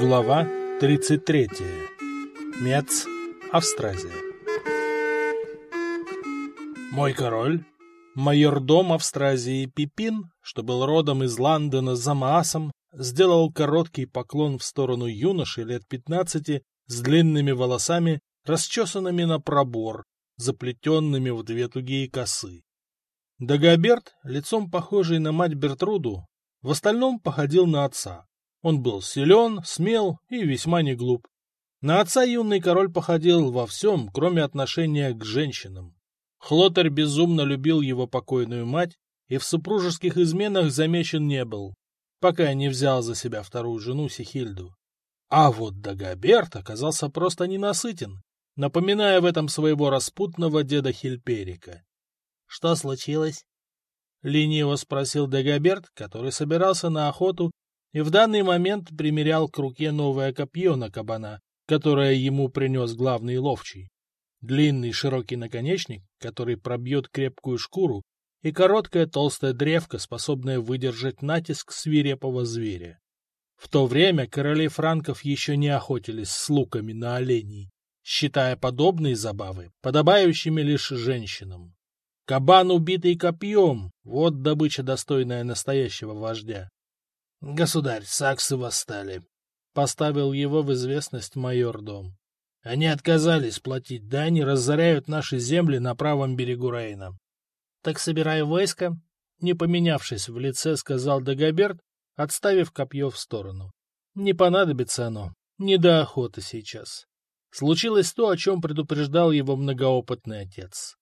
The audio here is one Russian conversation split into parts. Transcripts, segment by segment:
Глава 33. Мец, Австразия. Мой король, майордом Австразии Пипин, что был родом из Лондона за Маасом, сделал короткий поклон в сторону юноши лет пятнадцати с длинными волосами, расчесанными на пробор, заплетенными в две тугие косы. Дагоберт, лицом похожий на мать Бертруду, в остальном походил на отца. Он был силен, смел и весьма не глуп. На отца юный король походил во всем, кроме отношения к женщинам. Хлотарь безумно любил его покойную мать и в супружеских изменах замечен не был, пока не взял за себя вторую жену Сихильду. А вот Дагоберт оказался просто ненасытен, напоминая в этом своего распутного деда Хильперика. — Что случилось? — лениво спросил Дагоберт, который собирался на охоту и в данный момент примерял к руке новое копье на кабана, которое ему принес главный ловчий. Длинный широкий наконечник, который пробьет крепкую шкуру, и короткая толстая древка, способная выдержать натиск свирепого зверя. В то время короли франков еще не охотились с луками на оленей, считая подобные забавы подобающими лишь женщинам. Кабан, убитый копьем, вот добыча, достойная настоящего вождя. Государь, саксы восстали. Поставил его в известность майор-дом. Они отказались платить дань и разоряют наши земли на правом берегу Рейна. Так собирай войско, не поменявшись в лице, сказал Дагоберт, отставив копье в сторону. Не понадобится оно, не до охоты сейчас. Случилось то, о чем предупреждал его многоопытный отец.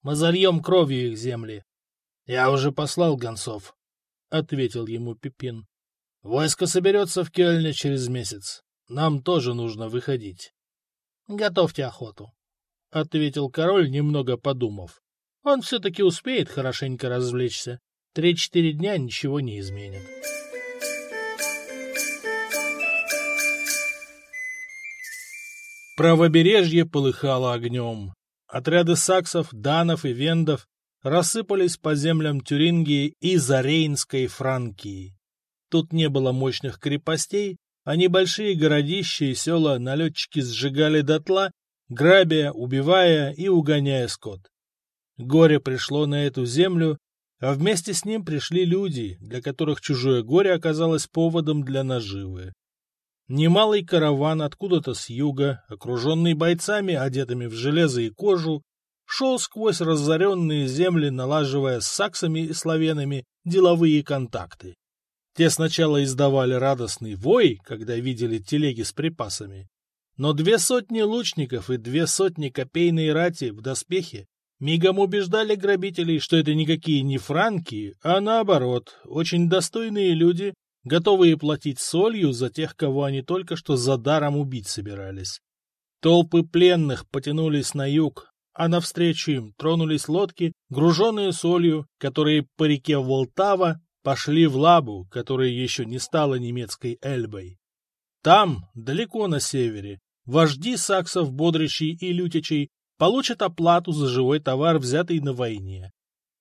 Мы зальем кровью их земли. — Я уже послал гонцов, — ответил ему Пипин. Войско соберется в Кельне через месяц. Нам тоже нужно выходить. — Готовьте охоту, — ответил король, немного подумав. Он все-таки успеет хорошенько развлечься. Три-четыре дня ничего не изменит. Правобережье полыхало огнем. Отряды саксов, данов и вендов рассыпались по землям Тюрингии и Зарейнской Франкии. Тут не было мощных крепостей, а небольшие городища и села налетчики сжигали дотла, грабя, убивая и угоняя скот. Горе пришло на эту землю, а вместе с ним пришли люди, для которых чужое горе оказалось поводом для наживы. Немалый караван откуда-то с юга, окруженный бойцами, одетыми в железо и кожу, шел сквозь разоренные земли, налаживая с саксами и славянами деловые контакты. Те сначала издавали радостный вой, когда видели телеги с припасами, но две сотни лучников и две сотни копейной рати в доспехе мигом убеждали грабителей, что это никакие не франки, а наоборот, очень достойные люди, готовые платить солью за тех, кого они только что за даром убить собирались. Толпы пленных потянулись на юг, а навстречу им тронулись лодки, груженные солью, которые по реке Волтава пошли в Лабу, которая еще не стала немецкой Эльбой. Там, далеко на севере, вожди саксов Бодричей и Лютичей получат оплату за живой товар, взятый на войне.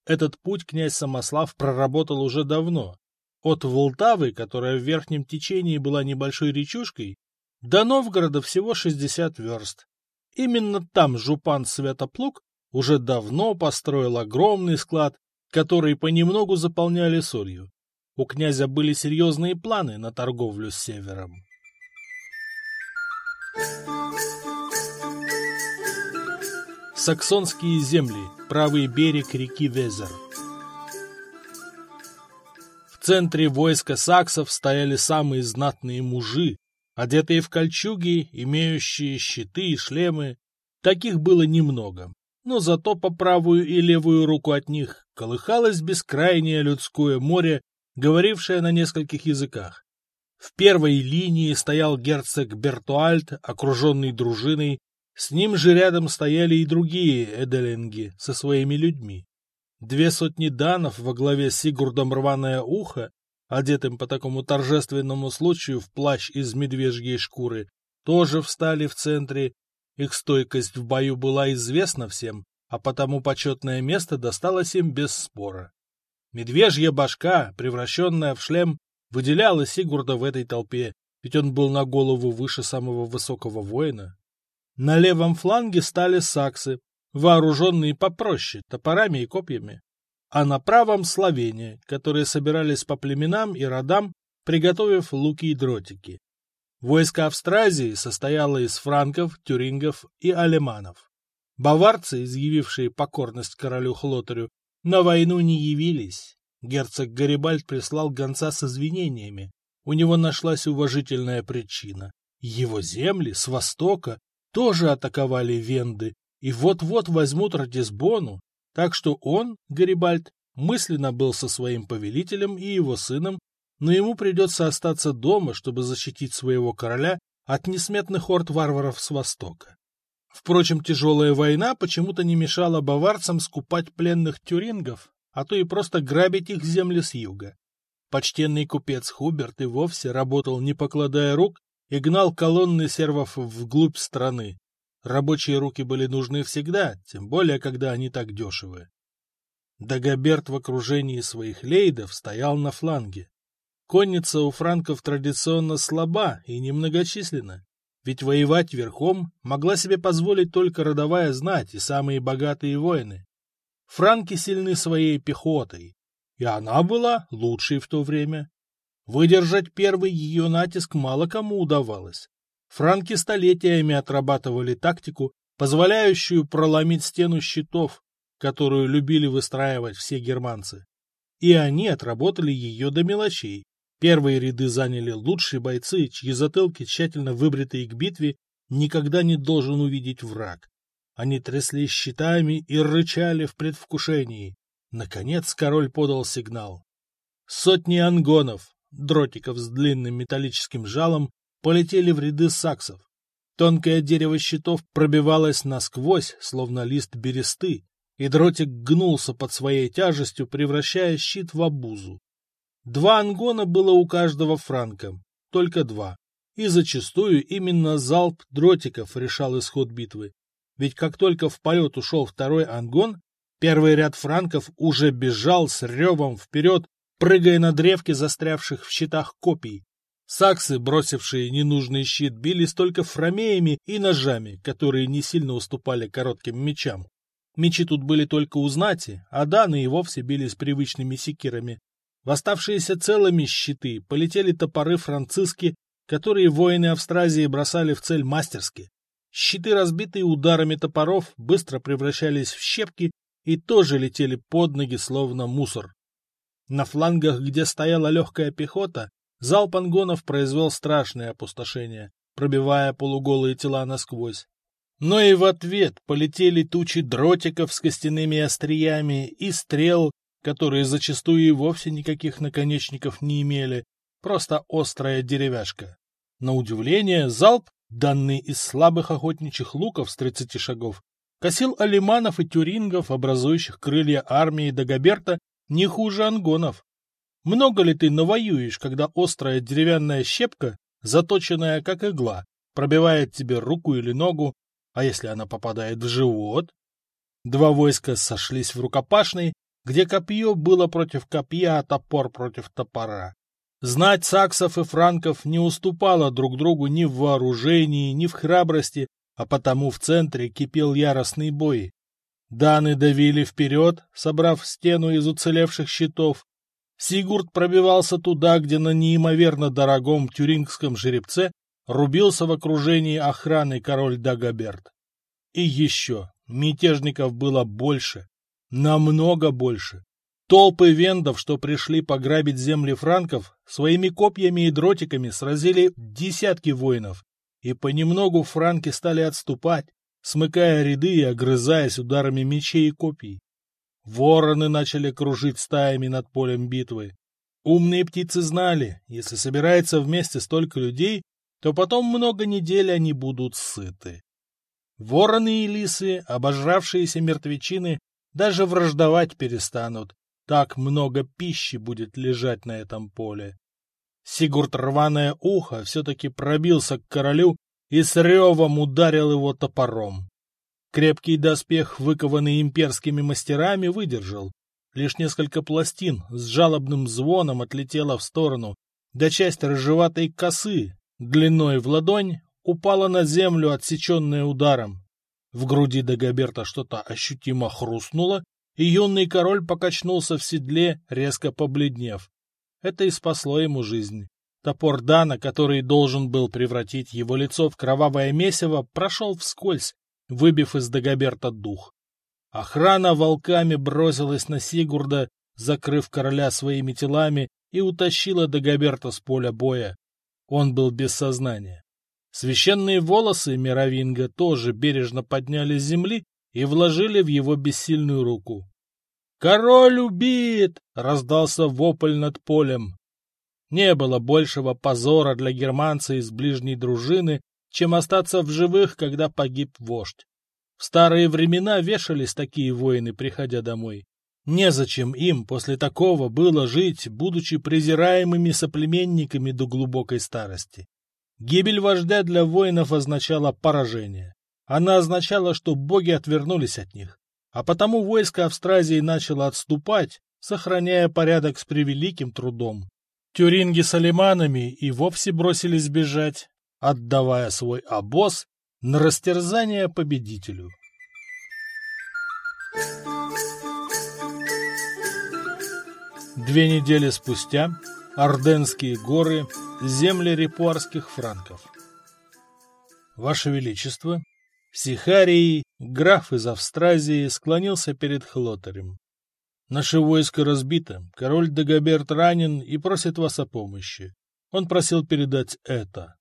Этот путь князь Самослав проработал уже давно. От Волтавы, которая в верхнем течении была небольшой речушкой, до Новгорода всего 60 верст. Именно там жупан Святоплук уже давно построил огромный склад которые понемногу заполняли солью. У князя были серьезные планы на торговлю с севером. Саксонские земли, правый берег реки Везер. В центре войска саксов стояли самые знатные мужи, одетые в кольчуги, имеющие щиты и шлемы. Таких было немного но зато по правую и левую руку от них колыхалось бескрайнее людское море, говорившее на нескольких языках. В первой линии стоял герцог Бертуальд, окруженный дружиной, с ним же рядом стояли и другие эделинги со своими людьми. Две сотни данов во главе с Сигурдом Рваное Ухо, одетым по такому торжественному случаю в плащ из медвежьей шкуры, тоже встали в центре их стойкость в бою была известна всем, а потому почетное место досталось им без спора. Медвежья башка, превращенная в шлем, выделяла Сигурда в этой толпе, ведь он был на голову выше самого высокого воина. На левом фланге стали саксы, вооруженные попроще, топорами и копьями. А на правом — словения, которые собирались по племенам и родам, приготовив луки и дротики. Войско Австразии состояло из франков, тюрингов и алеманов. Баварцы, изъявившие покорность королю Хлотарю, на войну не явились. Герцог Гарибальд прислал гонца с извинениями. У него нашлась уважительная причина. Его земли с востока тоже атаковали венды и вот-вот возьмут Ратисбону, так что он, Гарибальд, мысленно был со своим повелителем и его сыном, но ему придется остаться дома, чтобы защитить своего короля от несметных орд варваров с востока. Впрочем, тяжелая война почему-то не мешала баварцам скупать пленных тюрингов, а то и просто грабить их земли с юга. Почтенный купец Хуберт и вовсе работал, не покладая рук, и гнал колонны сервов вглубь страны. Рабочие руки были нужны всегда, тем более, когда они так дешевы. Дагоберт в окружении своих лейдов стоял на фланге. Конница у франков традиционно слаба и немногочисленна, ведь воевать верхом могла себе позволить только родовая знать и самые богатые воины. Франки сильны своей пехотой, и она была лучшей в то время. Выдержать первый ее натиск мало кому удавалось. Франки столетиями отрабатывали тактику, позволяющую проломить стену щитов, которую любили выстраивать все германцы. И они отработали ее до мелочей. Первые ряды заняли лучшие бойцы, чьи затылки, тщательно выбритые к битве, никогда не должен увидеть враг. Они трясли щитами и рычали в предвкушении. Наконец король подал сигнал. Сотни ангонов, дротиков с длинным металлическим жалом полетели в ряды саксов. Тонкое дерево щитов пробивалось насквозь, словно лист бересты, и дротик гнулся под своей тяжестью, превращая щит в обузу. Два ангона было у каждого франка, только два. И зачастую именно залп дротиков решал исход битвы. Ведь как только в полет ушел второй ангон, первый ряд франков уже бежал с ревом вперед, прыгая на древки застрявших в щитах копий. Саксы, бросившие ненужный щит, бились только фромеями и ножами, которые не сильно уступали коротким мечам. Мечи тут были только у знати, а даны и вовсе бились привычными секирами. В оставшиеся целыми щиты полетели топоры франциски, которые воины Австразии бросали в цель мастерски. Щиты, разбитые ударами топоров, быстро превращались в щепки и тоже летели под ноги, словно мусор. На флангах, где стояла легкая пехота, зал пангонов произвел страшное опустошение, пробивая полуголые тела насквозь. Но и в ответ полетели тучи дротиков с костяными остриями и стрел, которые зачастую и вовсе никаких наконечников не имели, просто острая деревяшка. На удивление, залп, данный из слабых охотничьих луков с тридцати шагов, косил алиманов и тюрингов, образующих крылья армии Дагоберта не хуже ангонов. Много ли ты навоюешь, когда острая деревянная щепка, заточенная как игла, пробивает тебе руку или ногу, а если она попадает в живот? Два войска сошлись в рукопашной, где копье было против копья, а топор против топора. Знать саксов и франков не уступала друг другу ни в вооружении, ни в храбрости, а потому в центре кипел яростный бой. Даны давили вперед, собрав стену из уцелевших щитов. Сигурд пробивался туда, где на неимоверно дорогом тюрингском жеребце рубился в окружении охраны король Дагоберт. И еще, мятежников было больше, намного больше. Толпы вендов, что пришли пограбить земли франков, своими копьями и дротиками сразили десятки воинов, и понемногу франки стали отступать, смыкая ряды и огрызаясь ударами мечей и копий. Вороны начали кружить стаями над полем битвы. Умные птицы знали, если собирается вместе столько людей, то потом много недель они будут сыты. Вороны и лисы, обожравшиеся мертвечины, даже враждовать перестанут, так много пищи будет лежать на этом поле. Сигурд рваное ухо все-таки пробился к королю и с ревом ударил его топором. Крепкий доспех, выкованный имперскими мастерами, выдержал. Лишь несколько пластин с жалобным звоном отлетела в сторону, да часть рыжеватой косы, длиной в ладонь, упала на землю, отсеченная ударом. В груди Дагоберта что-то ощутимо хрустнуло, и юный король покачнулся в седле, резко побледнев. Это и спасло ему жизнь. Топор Дана, который должен был превратить его лицо в кровавое месиво, прошел вскользь, выбив из Дагоберта дух. Охрана волками бросилась на Сигурда, закрыв короля своими телами, и утащила Дагоберта с поля боя. Он был без сознания. Священные волосы Мировинга тоже бережно подняли с земли и вложили в его бессильную руку. «Король убит!» — раздался вопль над полем. Не было большего позора для германца из ближней дружины, чем остаться в живых, когда погиб вождь. В старые времена вешались такие воины, приходя домой. Незачем им после такого было жить, будучи презираемыми соплеменниками до глубокой старости. Гибель вождя для воинов означала поражение. Она означала, что боги отвернулись от них. А потому войско Австразии начало отступать, сохраняя порядок с превеликим трудом. Тюринги с алиманами и вовсе бросились бежать, отдавая свой обоз на растерзание победителю. Две недели спустя Орденские горы, земли репуарских франков. Ваше Величество, Сихарий, граф из Австразии, склонился перед Хлотарем. Наше войско разбито, король Дагоберт ранен и просит вас о помощи. Он просил передать это.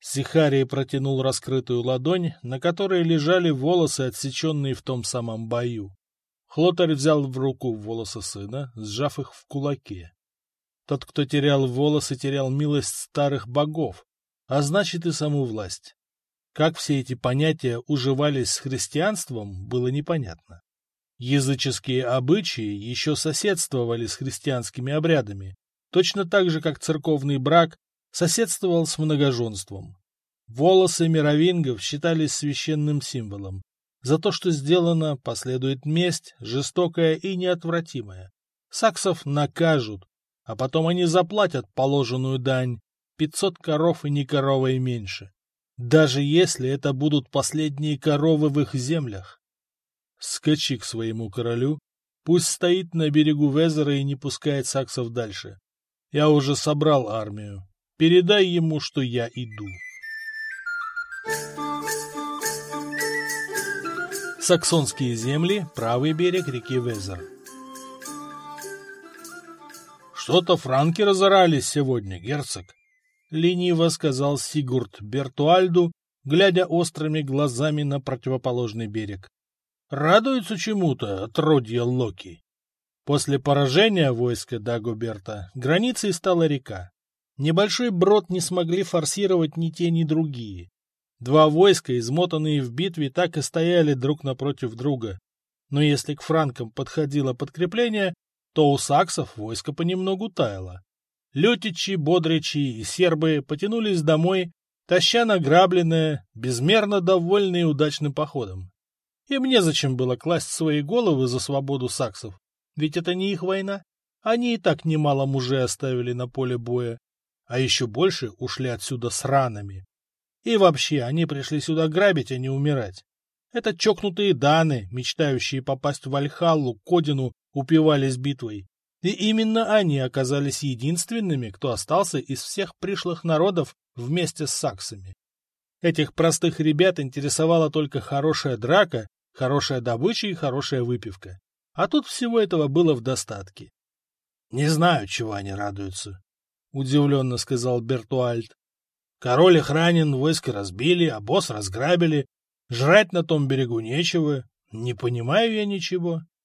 Сихарий протянул раскрытую ладонь, на которой лежали волосы, отсеченные в том самом бою. Хлотарь взял в руку волосы сына, сжав их в кулаке. Тот, кто терял волосы, терял милость старых богов, а значит и саму власть. Как все эти понятия уживались с христианством, было непонятно. Языческие обычаи еще соседствовали с христианскими обрядами, точно так же, как церковный брак соседствовал с многоженством. Волосы мировингов считались священным символом. За то, что сделано, последует месть, жестокая и неотвратимая. Саксов накажут, а потом они заплатят положенную дань, пятьсот коров и ни корова и меньше. Даже если это будут последние коровы в их землях. Скачи к своему королю, пусть стоит на берегу Везера и не пускает саксов дальше. Я уже собрал армию. Передай ему, что я иду. Саксонские земли, правый берег реки Везер. «Что-то франки разорались сегодня, герцог», — лениво сказал Сигурд Бертуальду, глядя острыми глазами на противоположный берег. Радуются чему-то, отродье Локи. После поражения войска Дагоберта границей стала река. Небольшой брод не смогли форсировать ни те, ни другие. Два войска, измотанные в битве, так и стояли друг напротив друга. Но если к франкам подходило подкрепление, то у саксов войско понемногу таяло. Лютичи, бодричи и сербы потянулись домой, таща награбленное, безмерно довольные удачным походом. И мне зачем было класть свои головы за свободу саксов? Ведь это не их война. Они и так немало мужей оставили на поле боя, а еще больше ушли отсюда с ранами. И вообще, они пришли сюда грабить, а не умирать. Это чокнутые даны, мечтающие попасть в Вальхаллу, к Одину, упивались битвой. И именно они оказались единственными, кто остался из всех пришлых народов вместе с саксами. Этих простых ребят интересовала только хорошая драка хорошая добыча и хорошая выпивка. А тут всего этого было в достатке. — Не знаю, чего они радуются, — удивленно сказал Бертуальд. — Король их ранен, войско разбили, а босс разграбили. Жрать на том берегу нечего. Не понимаю я ничего. —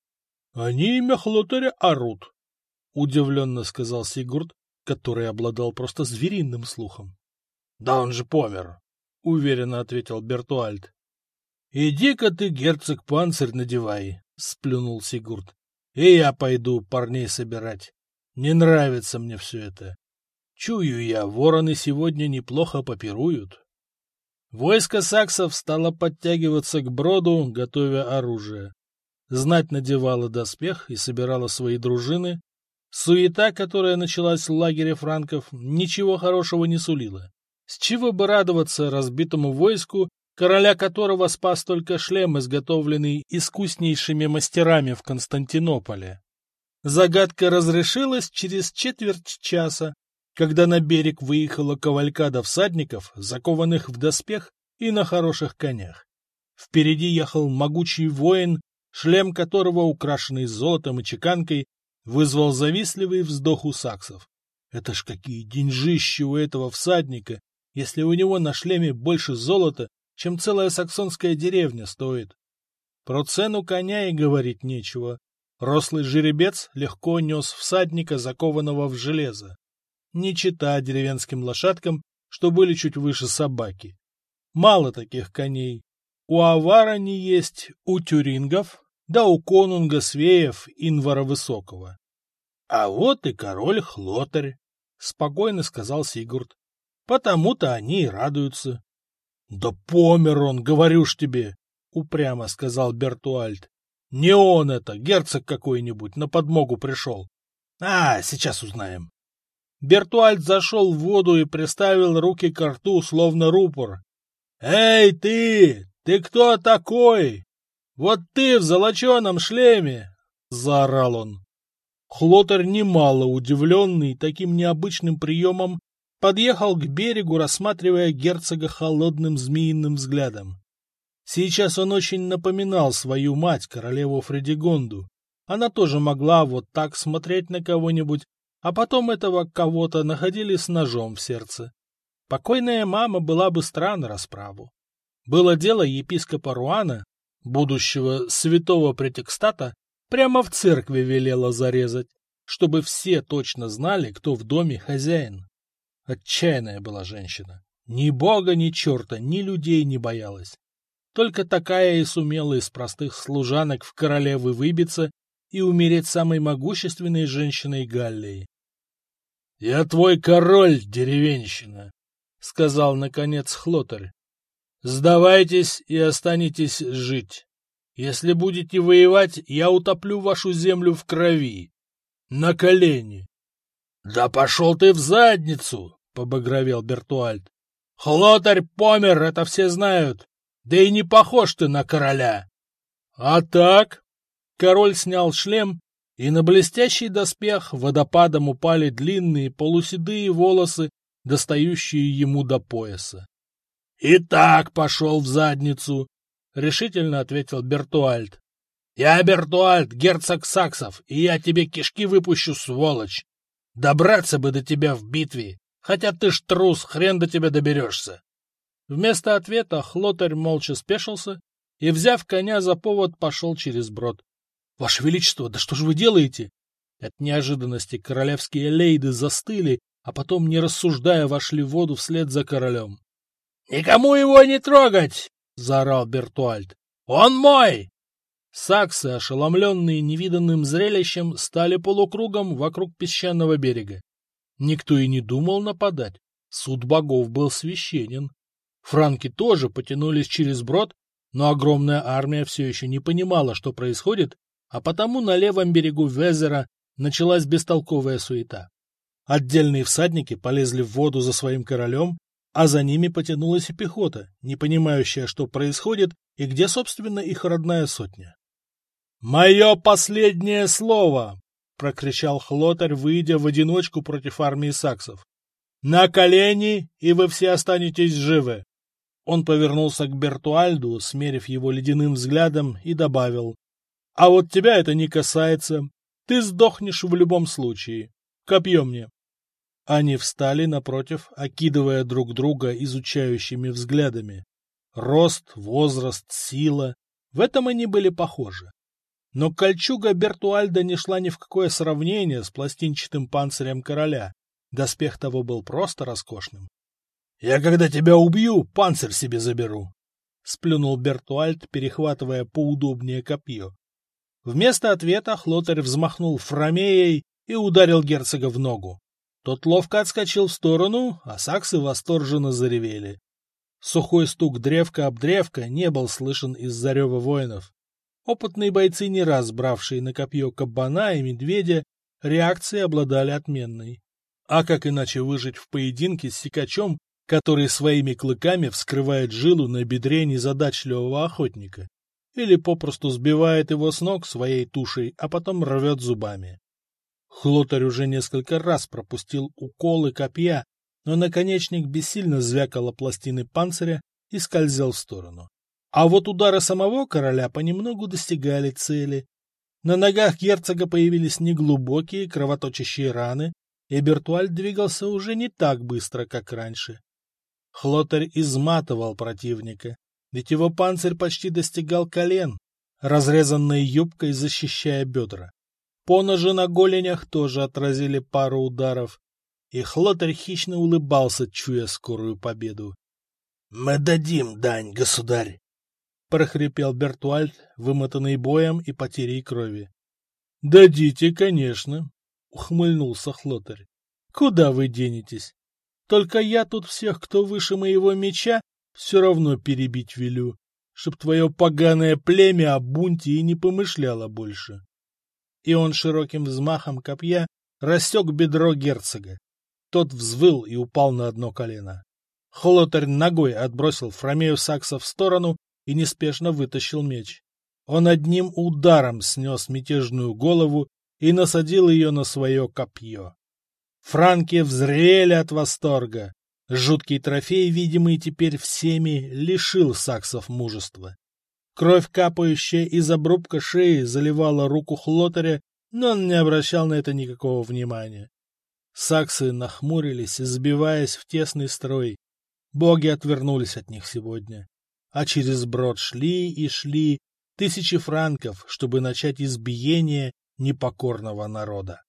Они имя Хлотаря орут, — удивленно сказал Сигурд, который обладал просто звериным слухом. — Да он же помер, — уверенно ответил Бертуальд. «Иди-ка ты, герцог, панцирь надевай», — сплюнул Сигурд. «И я пойду парней собирать. Не нравится мне все это. Чую я, вороны сегодня неплохо попируют». Войско саксов стало подтягиваться к броду, готовя оружие. Знать надевала доспех и собирала свои дружины. Суета, которая началась в лагере франков, ничего хорошего не сулила. С чего бы радоваться разбитому войску, короля которого спас только шлем, изготовленный искуснейшими мастерами в Константинополе? Загадка разрешилась через четверть часа, когда на берег выехала кавалькада всадников, закованных в доспех и на хороших конях. Впереди ехал могучий воин, шлем которого, украшенный золотом и чеканкой, вызвал завистливый вздох у саксов. Это ж какие деньжищи у этого всадника, если у него на шлеме больше золота, чем целая саксонская деревня стоит. Про цену коня и говорить нечего. Рослый жеребец легко нес всадника, закованного в железо. Не чита деревенским лошадкам, что были чуть выше собаки. Мало таких коней. У авара не есть, у тюрингов, да у конунга Свеев Инвара Высокого. — А вот и король Хлотарь, — спокойно сказал Сигурд. — Потому-то они и радуются. — Да помер он, говорю ж тебе, — упрямо сказал Бертуальд. — Не он это, герцог какой-нибудь, на подмогу пришел. — А, сейчас узнаем. Бертуальд зашел в воду и приставил руки к рту, словно рупор. — Эй, ты! Ты кто такой? Вот ты в золоченом шлеме! — заорал он. Хлотарь, немало удивленный таким необычным приемом, подъехал к берегу, рассматривая герцога холодным змеиным взглядом. Сейчас он очень напоминал свою мать, королеву Фредигонду. Она тоже могла вот так смотреть на кого-нибудь, а потом этого кого-то находили с ножом в сердце. Покойная мама была быстра на расправу. Было дело епископа Руана, будущего святого претекстата, Прямо в церкви велела зарезать, чтобы все точно знали, кто в доме хозяин. Отчаянная была женщина. Ни бога, ни черта, ни людей не боялась. Только такая и сумела из простых служанок в королевы выбиться и умереть самой могущественной женщиной Галлии. — Я твой король, деревенщина, — сказал, наконец, Хлотарь. — Сдавайтесь и останетесь жить. Если будете воевать, я утоплю вашу землю в крови. На колени. — Да пошел ты в задницу! — побагровел Бертуальд. — Хлотарь помер, это все знают. Да и не похож ты на короля. — А так? Король снял шлем, и на блестящий доспех водопадом упали длинные полуседые волосы, достающие ему до пояса. — И так пошел в задницу! — решительно ответил Бертуальд. — Я Бертуальд, герцог Саксов, и я тебе кишки выпущу, сволочь! Добраться бы до тебя в битве, хотя ты ж трус, хрен до тебя доберешься. Вместо ответа Хлотарь молча спешился и, взяв коня за повод, пошел через брод. — Ваше Величество, да что же вы делаете? От неожиданности королевские лейды застыли, а потом, не рассуждая, вошли в воду вслед за королем. — Никому его не трогать! — заорал Бертуальд. «Он мой!» Саксы, ошеломленные невиданным зрелищем, стали полукругом вокруг песчаного берега. Никто и не думал нападать. Суд богов был священен. Франки тоже потянулись через брод, но огромная армия все еще не понимала, что происходит, а потому на левом берегу Везера началась бестолковая суета. Отдельные всадники полезли в воду за своим королем, а за ними потянулась и пехота, не понимающая, что происходит и где, собственно, их родная сотня. «Мое последнее слово!» — прокричал Хлотарь, выйдя в одиночку против армии саксов. «На колени, и вы все останетесь живы!» Он повернулся к Бертуальду, смерив его ледяным взглядом, и добавил. «А вот тебя это не касается. Ты сдохнешь в любом случае. Копье мне!» Они встали напротив, окидывая друг друга изучающими взглядами. Рост, возраст, сила — в этом они были похожи. Но кольчуга Бертуальда не шла ни в какое сравнение с пластинчатым панцирем короля. Доспех того был просто роскошным. — Я когда тебя убью, панцирь себе заберу! — сплюнул Бертуальд, перехватывая поудобнее копье. Вместо ответа Хлотарь взмахнул фрамеей и ударил герцога в ногу. Тот ловко отскочил в сторону, а саксы восторженно заревели. Сухой стук древка об древко не был слышен из зарева воинов. Опытные бойцы, не раз бравшие на копье кабана и медведя, реакции обладали отменной. А как иначе выжить в поединке с сикачом, который своими клыками вскрывает жилу на бедре незадачливого охотника или попросту сбивает его с ног своей тушей, а потом рвет зубами. Хлотарь уже несколько раз пропустил уколы копья, но наконечник бессильно звякало пластины панциря и скользил в сторону. А вот удары самого короля понемногу достигали цели. На ногах герцога появились неглубокие кровоточащие раны, и Бертуаль двигался уже не так быстро, как раньше. Хлотарь изматывал противника, ведь его панцирь почти достигал колен, разрезанной юбкой защищая бедра. Поножи на голенях тоже отразили пару ударов, и Хлотарь хищно улыбался, чуя скорую победу. — Мы дадим дань, государь! — прохрипел Бертуальд, вымотанный боем и потерей крови. — Дадите, конечно, — ухмыльнулся Хлотарь. — Куда вы денетесь? Только я тут всех, кто выше моего меча, все равно перебить велю, чтоб твое поганое племя о бунте и не помышляло больше. И он широким взмахом копья рассек бедро герцога. Тот взвыл и упал на одно колено. Холотарь ногой отбросил Фромею Сакса в сторону и неспешно вытащил меч. Он одним ударом снес мятежную голову и насадил ее на свое копье. Франки взрели от восторга. Жуткий трофей, видимый теперь всеми, лишил саксов мужества. Кровь, капающая из обрубка шеи, заливала руку Хлотаря, но он не обращал на это никакого внимания. Саксы нахмурились, сбиваясь в тесный строй. Боги отвернулись от них сегодня. А через брод шли и шли тысячи франков, чтобы начать избиение непокорного народа.